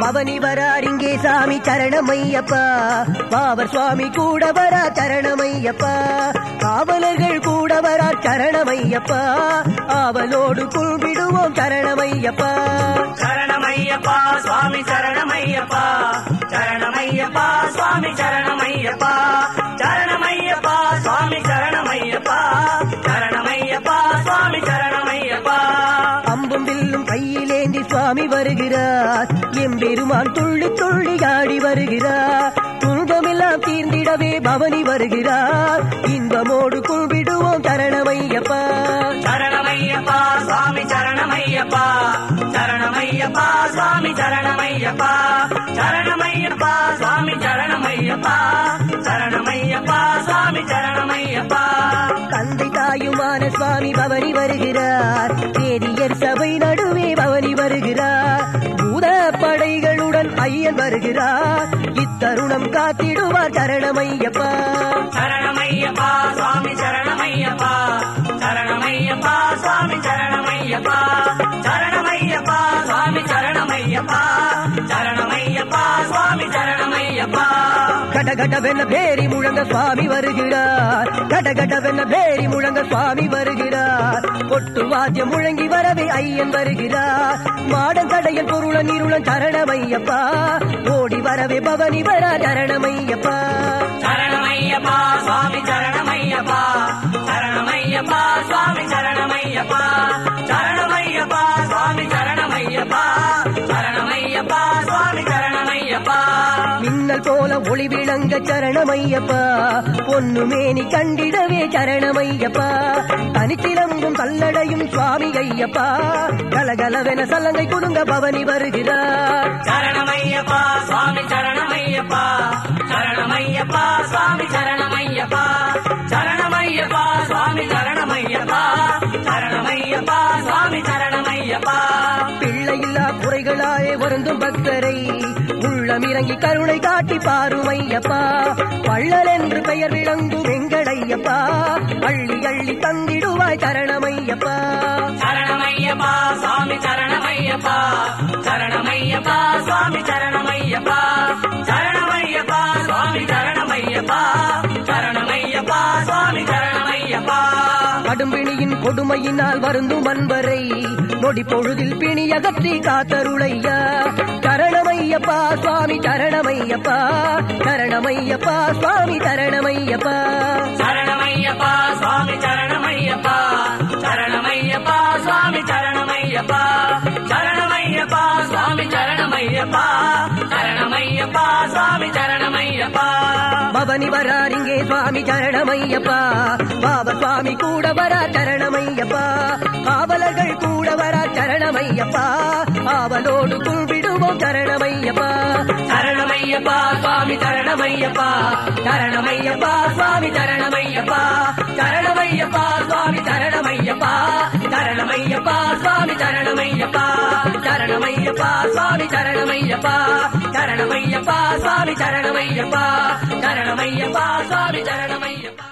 பவனி வரார் இங்கே சாமி சரணமையப்பா. பாவர் சுவாமி கூட வரா சரணமையப்பா. காவலர்கள் கூட வரா சரணமையப்பா. ஆவலோடு குள்விடுவோம் சரணமையப்பா. சரணமையப்பா சுவாமி சரணமையப்பா. சரணமையப்பா சுவாமி சரணமையப்பா. துள்ளி ஆடி வருகிறார். துன்பமெல்லாம் தீர்ந்திடவே பவனி வருகிறார். இன்பமோடு குள்விடுவோம் சரணமையப்பா. சரணமையப்பா சுவாமி சரணமையப்பா. சரணமையப்பா சுவாமி சரணமையப்பா. சரணமையப்பா சுவாமி சரணமையப்பா. சரணமையப்பா சுவாமி சரணமையப்பா. தந்தை தாயுமான சுவாமி பவனி வருகிறார். ஐயன் வருகிறார். இத்தருணம் காத்திடுவார் கரணமையப்பா கடகடவென பேரி முழங்க சுவாமி வருகிறார். கடகடவென பேரி முழங்க சுவாமி வருகிறார். கொட்டு வாத்தியம் முழங்கி வரவே ஐயன் வருகிறார். மாடன் கடையன் பொருளன் இருளன் சரணமையப்பா. ஓடி வரவே பவனி வரா சரணமையப்பா. சரணமையப்பா சுவாமி சரணமையப்பா. மின்னல் போல ஒளி விளங்க சரணமையப்பா. பொன்னு மேனி கண்டிடவே சரணமையப்பா. தனித்திலங்கும் கல்லடையும் சுவாமி ஐயப்பா. கலகலவென சலங்கை குடுங்க பவனி வருகிறார். சரணமை குறைகளாலே வருந்தும் பக்தரை உள்ளம் இறங்கி கருணை காட்டி பாருமையப்பா. பள்ளல் என்று பெயர் விளங்கும் எங்களையப்பா அள்ளி அள்ளி தந்திடுவாய் சரணமையப்பா. சரணமையப்பா சுவாமி சரணமையப்பா. சரணமையப்பா சுவாமி சரணமையப்பா. சரணமையப்பா சுவாமி சரணமையப்பா. சரணமையப்பா சுவாமி சரணமையப்பா. கடும்பிணியின் கொடுமையினால் வருந்தும் அன்பரை. நொடி பொழுதில் பிணி அகற்றி காத்தருளையா. கரணமையப்பா சுவாமி சரணமையப்பா. கரணமையப்பா சுவாமி சரணமையப்பா. சரணமையப்பா சுவாமி சரணமையப்பா. சரணமையப்பா சுவாமி சரணமையப்பா. சரணமையப்பா சுவாமி சரணமையப்பா. சரணமையப்பா சுவாமி சரணமையப்பா. பவனி வரார் இங்கே சுவாமி சரணமையப்பா. பாப சுவாமி கூட வரா சரணமையப்பா. காவலர்கள் கூட வரா சரணமையப்பா. ஆவலோடு கும்பிடுவோம் சரணமையப்பா. சரணமையப்பா சுவாமி சரணமையப்பா. சரணமையப்பா சுவாமி சரணமையப்பா. சரணமையப்பா சுவாமி சரணமையப்பா. சரணமையப்பா சுவாமி சரணமையப்பா. சரணமையப்பா சுவாமி சரணமையப்பா. சரணமையப்பா சுவாமி சரணமையப்பா சரணமையப்பா சுவாமி சரணமையப்பா